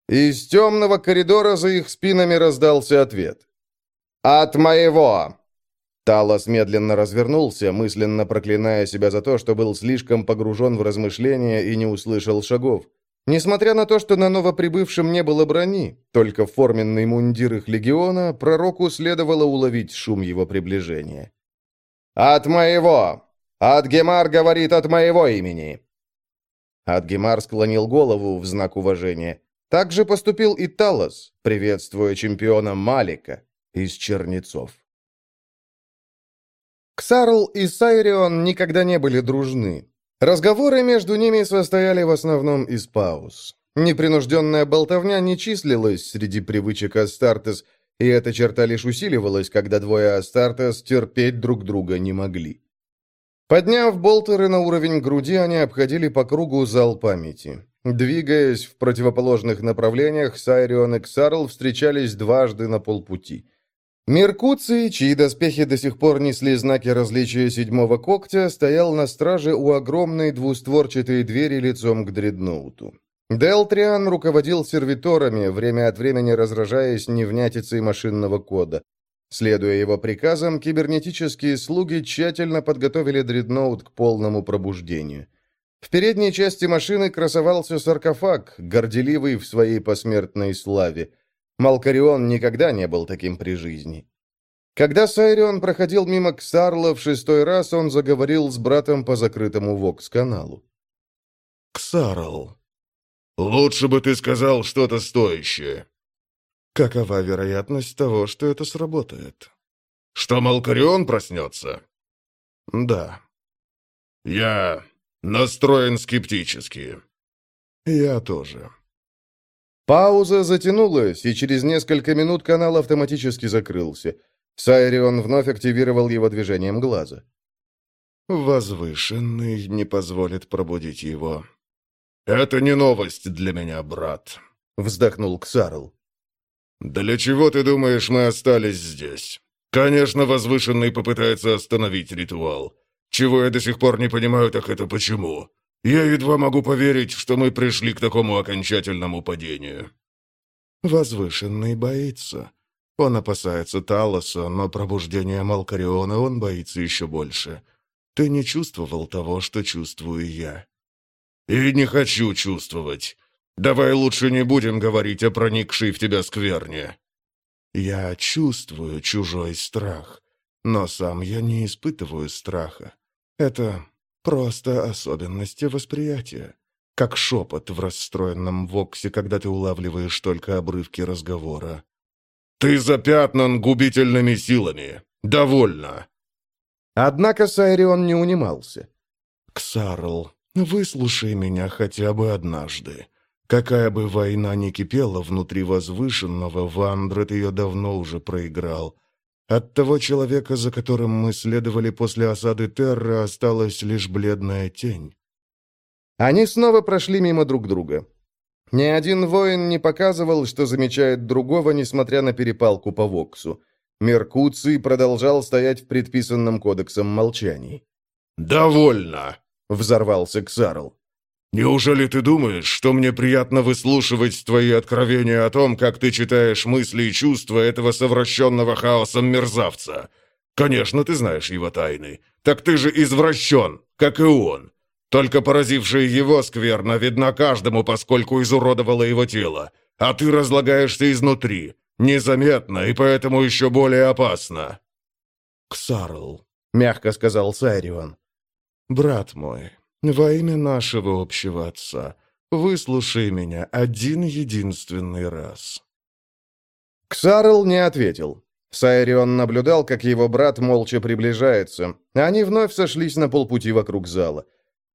Из темного коридора за их спинами раздался ответ. «От моего!» Талос медленно развернулся, мысленно проклиная себя за то, что был слишком погружен в размышления и не услышал шагов. Несмотря на то, что на новоприбывшем не было брони, только форменный мундир их легиона, пророку следовало уловить шум его приближения. «От моего! Адгемар говорит от моего имени!» Адгемар склонил голову в знак уважения. Так же поступил и Талос, приветствуя чемпиона Малика из Чернецов. Ксарл и Сайрион никогда не были дружны. Разговоры между ними состояли в основном из пауз. Непринужденная болтовня не числилась среди привычек Астартес, и эта черта лишь усиливалась, когда двое Астартес терпеть друг друга не могли. Подняв болтеры на уровень груди, они обходили по кругу зал памяти. Двигаясь в противоположных направлениях, Сайрион и Ксарл встречались дважды на полпути. Меркуций, чьи доспехи до сих пор несли знаки различия седьмого когтя, стоял на страже у огромной двустворчатой двери лицом к дредноуту. Делтриан руководил сервиторами, время от времени разражаясь невнятицей машинного кода. Следуя его приказам, кибернетические слуги тщательно подготовили дредноут к полному пробуждению. В передней части машины красовался саркофаг, горделивый в своей посмертной славе. Малкарион никогда не был таким при жизни. Когда Сайрион проходил мимо Ксарла в шестой раз, он заговорил с братом по закрытому Вокс-каналу. «Ксарл, лучше бы ты сказал что-то стоящее». «Какова вероятность того, что это сработает?» «Что Малкарион проснется?» «Да». «Я Настроен скептически. Я тоже. Пауза затянулась, и через несколько минут канал автоматически закрылся. Сайрион вновь активировал его движением глаза. «Возвышенный не позволит пробудить его». «Это не новость для меня, брат», — вздохнул Ксарл. «Для чего, ты думаешь, мы остались здесь? Конечно, возвышенный попытается остановить ритуал. Чего я до сих пор не понимаю, так это почему. Я едва могу поверить, что мы пришли к такому окончательному падению». Возвышенный боится. Он опасается Талоса, но пробуждения Малкариона он боится еще больше. Ты не чувствовал того, что чувствую я. И не хочу чувствовать. Давай лучше не будем говорить о проникшей в тебя скверне. Я чувствую чужой страх, но сам я не испытываю страха. Это просто особенности восприятия. Как шепот в расстроенном воксе, когда ты улавливаешь только обрывки разговора. «Ты запятнан губительными силами. Довольно!» Однако Сайрион не унимался. «Ксарл, выслушай меня хотя бы однажды. Какая бы война ни кипела внутри возвышенного, Вандрет ее давно уже проиграл. От того человека, за которым мы следовали после осады Терра, осталась лишь бледная тень». Они снова прошли мимо друг друга. Ни один воин не показывал, что замечает другого, несмотря на перепалку по Воксу. Меркуций продолжал стоять в предписанном кодексом молчании. «Довольно!» — взорвался Ксарл. «Неужели ты думаешь, что мне приятно выслушивать твои откровения о том, как ты читаешь мысли и чувства этого совращенного хаосом мерзавца? Конечно, ты знаешь его тайны. Так ты же извращен, как и он. Только поразившая его скверно видна каждому, поскольку изуродовала его тело. А ты разлагаешься изнутри. Незаметно и поэтому еще более опасно». «Ксарл», — мягко сказал Сайрион, — «брат мой, во имя нашего общего отца, выслушай меня один единственный раз». Ксарл не ответил. Сайрион наблюдал, как его брат молча приближается. Они вновь сошлись на полпути вокруг зала.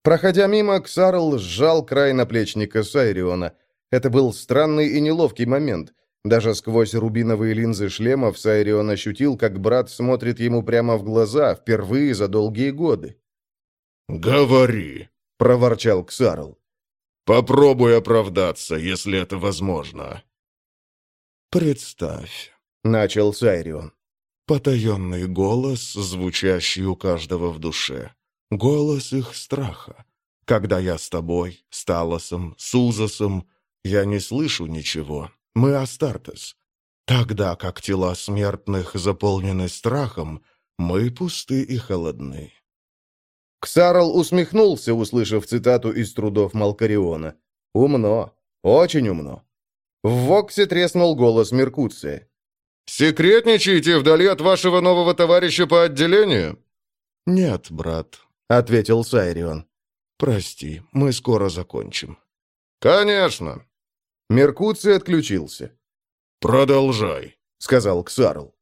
Проходя мимо, Ксарл сжал край наплечника Сайриона. Это был странный и неловкий момент. Даже сквозь рубиновые линзы шлемов Сайрион ощутил, как брат смотрит ему прямо в глаза, впервые за долгие годы. «Говори», — проворчал Ксарл. «Попробуй оправдаться, если это возможно». «Представь», — начал Сайрион, — «потаенный голос, звучащий у каждого в душе. Голос их страха. Когда я с тобой, с Талосом, с Узасом, я не слышу ничего. Мы Астартес. Тогда как тела смертных заполнены страхом, мы пусты и холодны. Ксарл усмехнулся, услышав цитату из трудов Малкариона. «Умно. Очень умно». В Воксе треснул голос Меркуция. «Секретничаете вдали от вашего нового товарища по отделению?» «Нет, брат. — ответил Сайрион. «Прости, мы скоро закончим». «Конечно». Меркуций отключился. «Продолжай», — сказал Ксарл.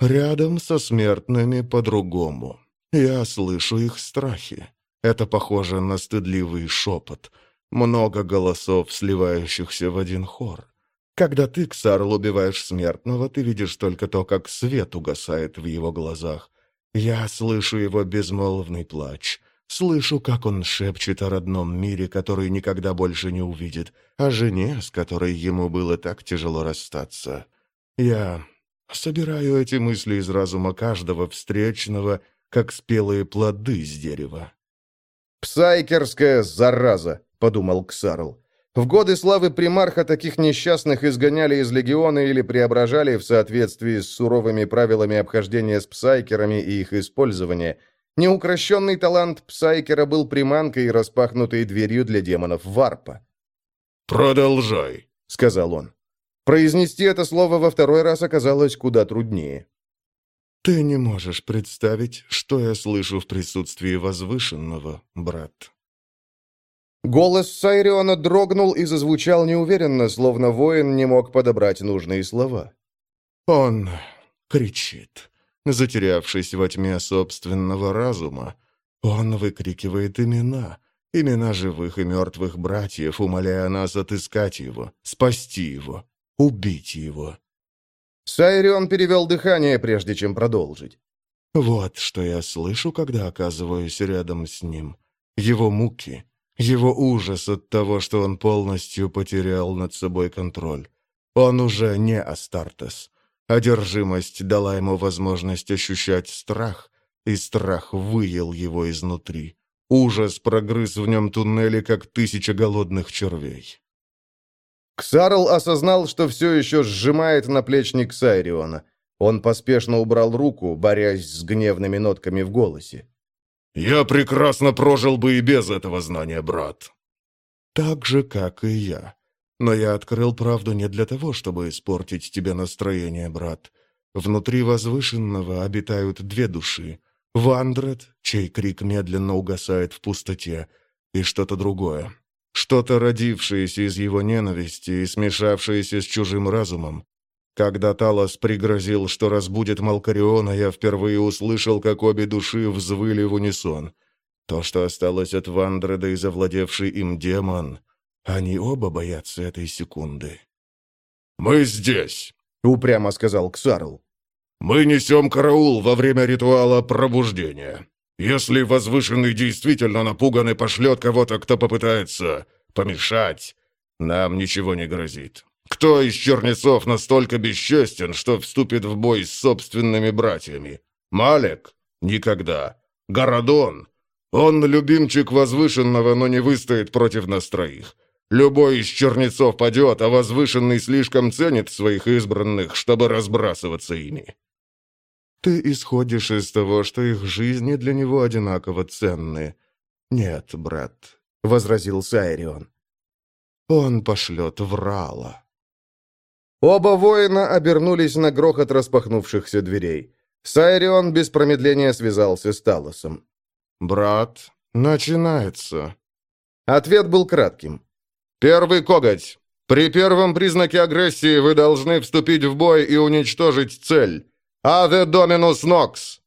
«Рядом со смертными по-другому. Я слышу их страхи. Это похоже на стыдливый шепот. Много голосов, сливающихся в один хор. Когда ты, Ксарл, убиваешь смертного, ты видишь только то, как свет угасает в его глазах. Я слышу его безмолвный плач. Слышу, как он шепчет о родном мире, который никогда больше не увидит, о жене, с которой ему было так тяжело расстаться. Я собираю эти мысли из разума каждого встречного, как спелые плоды с дерева. «Псайкерская зараза!» — подумал Ксарл. В годы славы примарха таких несчастных изгоняли из легиона или преображали в соответствии с суровыми правилами обхождения с псайкерами и их использования. Неукрощенный талант псайкера был приманкой, распахнутой дверью для демонов варпа. «Продолжай», — сказал он. Произнести это слово во второй раз оказалось куда труднее. «Ты не можешь представить, что я слышу в присутствии возвышенного, брат». Голос Сайриона дрогнул и зазвучал неуверенно, словно воин не мог подобрать нужные слова. Он кричит, затерявшись во тьме собственного разума. Он выкрикивает имена, имена живых и мертвых братьев, умоляя нас отыскать его, спасти его, убить его. Сайрион перевел дыхание, прежде чем продолжить. «Вот что я слышу, когда оказываюсь рядом с ним. Его муки, его ужас от того, что он полностью потерял над собой контроль. Он уже не Астартес. Одержимость дала ему возможность ощущать страх, и страх выел его изнутри. Ужас прогрыз в нем туннели, как тысяча голодных червей. Ксарл осознал, что все еще сжимает наплечник Сайриона. Он поспешно убрал руку, борясь с гневными нотками в голосе. «Я прекрасно прожил бы и без этого знания, брат». «Так же, как и я. Но я открыл правду не для того, чтобы испортить тебе настроение, брат. Внутри возвышенного обитают две души. Вандред, чей крик медленно угасает в пустоте, и что-то другое. Что-то родившееся из его ненависти и смешавшееся с чужим разумом. Когда Талос пригрозил, что разбудит Малкариона, я впервые услышал, как обе души взвыли в унисон. То, что осталось от Вандреда и завладевший им демон, они оба боятся этой секунды. «Мы здесь», — упрямо сказал Ксарл. Мы несем караул во время ритуала пробуждения. Если возвышенный действительно напуган и пошлет кого-то, кто попытается помешать, нам ничего не грозит. Кто из чернецов настолько бесчестен, что вступит в бой с собственными братьями? Малек? Никогда. Городон? Он любимчик возвышенного, но не выстоит против нас троих. Любой из чернецов падет, а возвышенный слишком ценит своих избранных, чтобы разбрасываться ими. Ты исходишь из того, что их жизни для него одинаково ценны. Нет, брат, — возразил Сайрион. Он пошлет врала. Оба воина обернулись на грохот распахнувшихся дверей. Сайрион без промедления связался с Талосом. «Брат, начинается». Ответ был кратким. «Первый коготь. При первом признаке агрессии вы должны вступить в бой и уничтожить цель. «Аве доминус нокс!»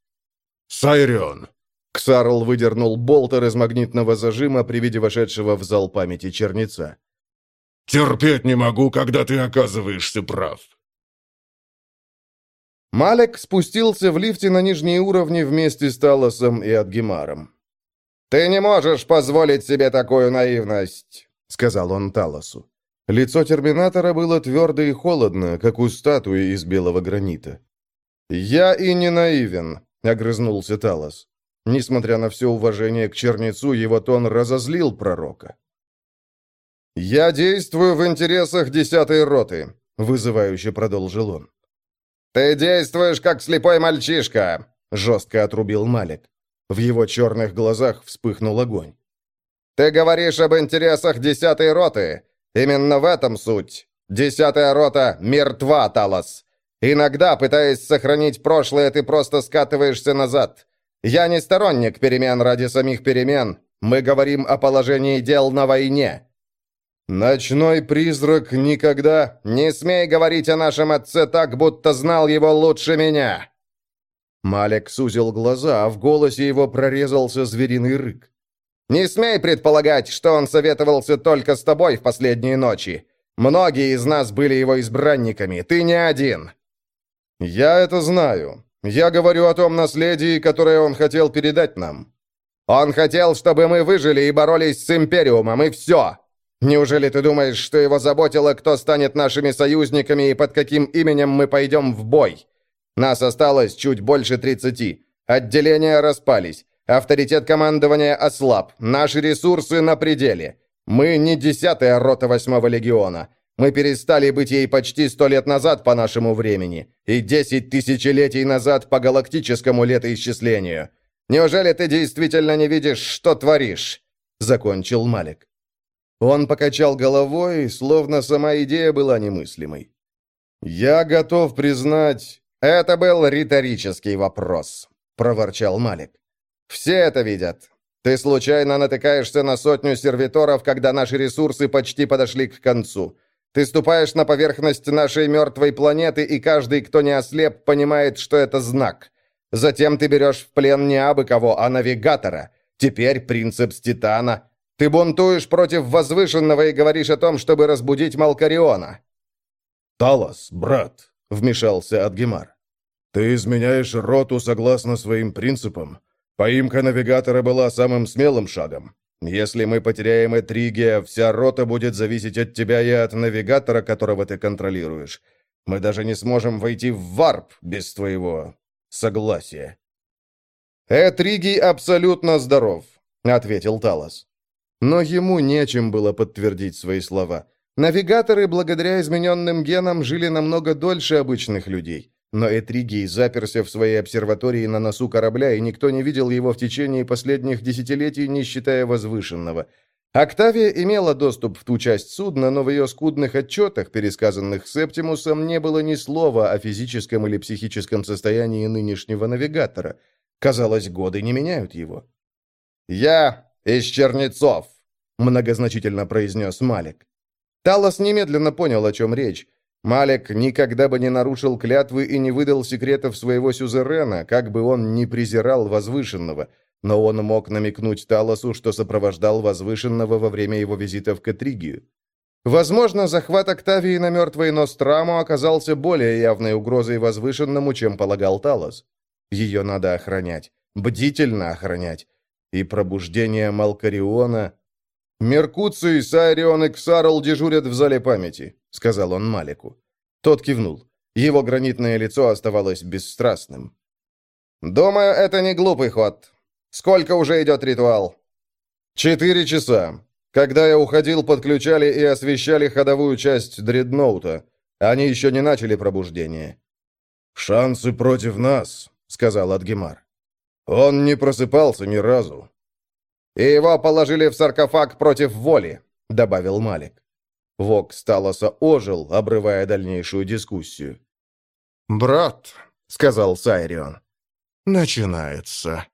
«Сайрион!» Ксарл выдернул болтер из магнитного зажима при виде вошедшего в зал памяти черница. «Терпеть не могу, когда ты оказываешься прав!» Малек спустился в лифте на нижние уровни вместе с Талосом и Адгимаром. «Ты не можешь позволить себе такую наивность», — сказал он Талосу. Лицо Терминатора было твердо и холодно, как у статуи из белого гранита. «Я и не наивен», — огрызнулся Талос. Несмотря на все уважение к чернецу, его тон разозлил пророка. «Я действую в интересах десятой роты», — вызывающе продолжил он. «Ты действуешь, как слепой мальчишка», — жестко отрубил Малик. В его черных глазах вспыхнул огонь. «Ты говоришь об интересах десятой роты. Именно в этом суть. Десятая рота мертва, Талос. Иногда, пытаясь сохранить прошлое, ты просто скатываешься назад. Я не сторонник перемен ради самих перемен. Мы говорим о положении дел на войне. Ночной призрак никогда... Не смей говорить о нашем отце так, будто знал его лучше меня. Малек сузил глаза, а в голосе его прорезался звериный рык. «Не смей предполагать, что он советовался только с тобой в последние ночи. Многие из нас были его избранниками, ты не один. «Я это знаю. Я говорю о том наследии, которое он хотел передать нам. Он хотел, чтобы мы выжили и боролись с Империумом, и все. Неужели ты думаешь, что его заботило, кто станет нашими союзниками и под каким именем мы пойдем в бой? Нас осталось чуть больше тридцати. Отделения распались. Авторитет командования ослаб. Наши ресурсы на пределе. Мы не десятая рота восьмого легиона. Мы перестали быть ей почти сто лет назад по нашему времени и десять тысячелетий назад по галактическому летоисчислению. Неужели ты действительно не видишь, что творишь?» Закончил Малик. Он покачал головой, словно сама идея была немыслимой. «Я готов признать...» «Это был риторический вопрос», — проворчал Малик. «Все это видят. Ты случайно натыкаешься на сотню сервиторов, когда наши ресурсы почти подошли к концу. Ты ступаешь на поверхность нашей мертвой планеты, и каждый, кто не ослеп, понимает, что это знак. Затем ты берешь в плен не абы кого, а навигатора. Теперь принцип Титана. Ты бунтуешь против возвышенного и говоришь о том, чтобы разбудить Малкариона». «Талос, брат», — вмешался Адгемар. «Ты изменяешь роту согласно своим принципам. Поимка навигатора была самым смелым шагом. Если мы потеряем Этригия, вся рота будет зависеть от тебя и от навигатора, которого ты контролируешь. Мы даже не сможем войти в варп без твоего согласия». «Этригий абсолютно здоров», — ответил Талос. Но ему нечем было подтвердить свои слова. Навигаторы, благодаря измененным генам, жили намного дольше обычных людей. Но Этригий заперся в своей обсерватории на носу корабля, и никто не видел его в течение последних десятилетий, не считая возвышенного. Октавия имела доступ в ту часть судна, но в ее скудных отчетах, пересказанных Септимусом, не было ни слова о физическом или психическом состоянии нынешнего навигатора. Казалось, годы не меняют его. «Я из Чернецов», — многозначительно произнес Малик. Талос немедленно понял, о чем речь. Малик никогда бы не нарушил клятвы и не выдал секретов своего сюзерена, как бы он ни презирал возвышенного, но он мог намекнуть Талосу, что сопровождал возвышенного во время его визита в Катригию. Возможно, захват Октавии на мертвой Ностраму оказался более явной угрозой возвышенному, чем полагал Талос. Ее надо охранять, бдительно охранять. И пробуждение Малкариона... «Меркуций, Сайрион и Ксарл дежурят в зале памяти», — сказал он Малику. Тот кивнул. Его гранитное лицо оставалось бесстрастным. «Думаю, это не глупый ход. Сколько уже идет ритуал?» «Четыре часа. Когда я уходил, подключали и освещали ходовую часть дредноута. Они еще не начали пробуждение». «Шансы против нас», — сказал Адгемар. «Он не просыпался ни разу. «И его положили в саркофаг против воли», — добавил Малик. Вок Сталоса ожил, обрывая дальнейшую дискуссию. «Брат», — сказал Сайрион, — «начинается».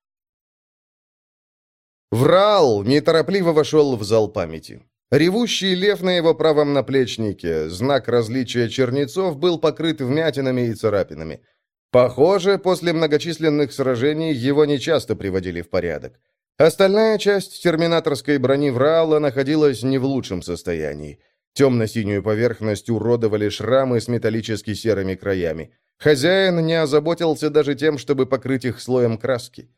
Врал неторопливо вошел в зал памяти. Ревущий лев на его правом наплечнике, знак различия чернецов, был покрыт вмятинами и царапинами. Похоже, после многочисленных сражений его нечасто приводили в порядок. Остальная часть терминаторской брони Враала находилась не в лучшем состоянии. Темно-синюю поверхность уродовали шрамы с металлически серыми краями. Хозяин не озаботился даже тем, чтобы покрыть их слоем краски.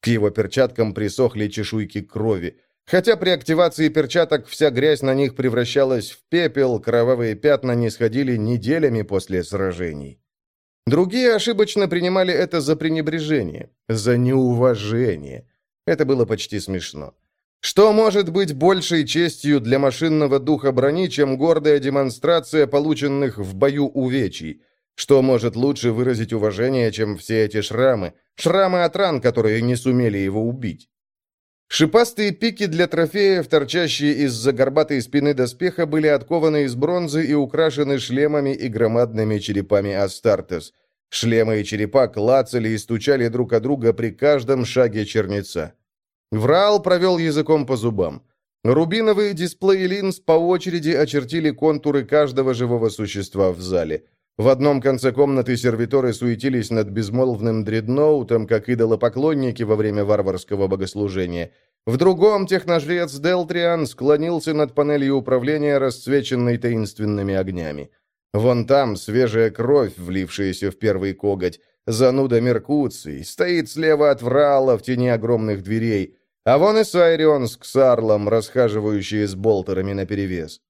К его перчаткам присохли чешуйки крови. Хотя при активации перчаток вся грязь на них превращалась в пепел, кровавые пятна не сходили неделями после сражений. Другие ошибочно принимали это за пренебрежение, за неуважение. Это было почти смешно. Что может быть большей честью для машинного духа брони, чем гордая демонстрация полученных в бою увечий? Что может лучше выразить уважение, чем все эти шрамы? Шрамы от ран, которые не сумели его убить. Шипастые пики для трофеев, торчащие из-за горбатой спины доспеха, были откованы из бронзы и украшены шлемами и громадными черепами Астартес. Шлемы и черепа клацали и стучали друг о друга при каждом шаге черница. Врал провел языком по зубам. Рубиновые дисплеи линз по очереди очертили контуры каждого живого существа в зале. В одном конце комнаты сервиторы суетились над безмолвным дредноутом, как идолопоклонники во время варварского богослужения. В другом техножрец Делтриан склонился над панелью управления, расцвеченной таинственными огнями. Вон там свежая кровь, влившаяся в первый коготь. Зануда Меркуций стоит слева от Врала в тени огромных дверей. А вон и Сайрион с Ксарлом, расхаживающие с болтерами наперевес.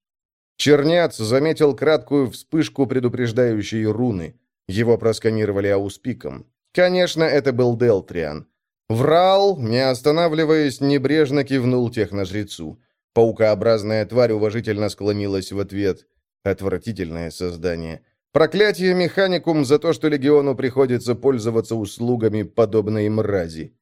Чернец заметил краткую вспышку предупреждающей руны. Его просканировали ауспиком. Конечно, это был Делтриан. Врал, не останавливаясь, небрежно кивнул техножрецу. Паукообразная тварь уважительно склонилась в ответ. Отвратительное создание. Проклятие механикум за то, что легиону приходится пользоваться услугами подобной мрази.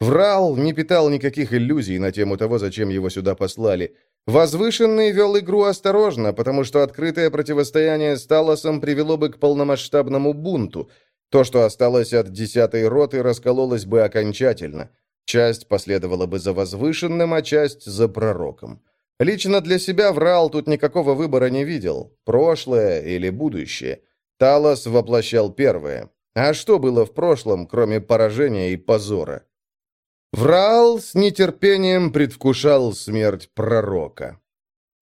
Врал не питал никаких иллюзий на тему того, зачем его сюда послали. Возвышенный вел игру осторожно, потому что открытое противостояние с Талосом привело бы к полномасштабному бунту. То, что осталось от десятой роты, раскололось бы окончательно. Часть последовала бы за возвышенным, а часть за пророком. Лично для себя Врал тут никакого выбора не видел. Прошлое или будущее. Талос воплощал первое. А что было в прошлом, кроме поражения и позора? Врал с нетерпением предвкушал смерть пророка.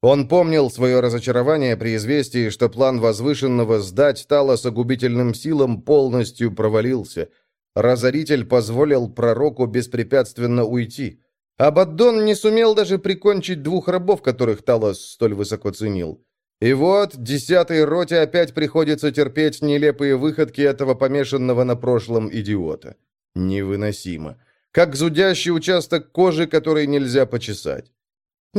Он помнил свое разочарование при известии, что план возвышенного сдать Талоса губительным силам полностью провалился. Разоритель позволил пророку беспрепятственно уйти. Абаддон не сумел даже прикончить двух рабов, которых Талос столь высоко ценил. И вот десятой роте опять приходится терпеть нелепые выходки этого помешанного на прошлом идиота. Невыносимо. Как зудящий участок кожи, который нельзя почесать.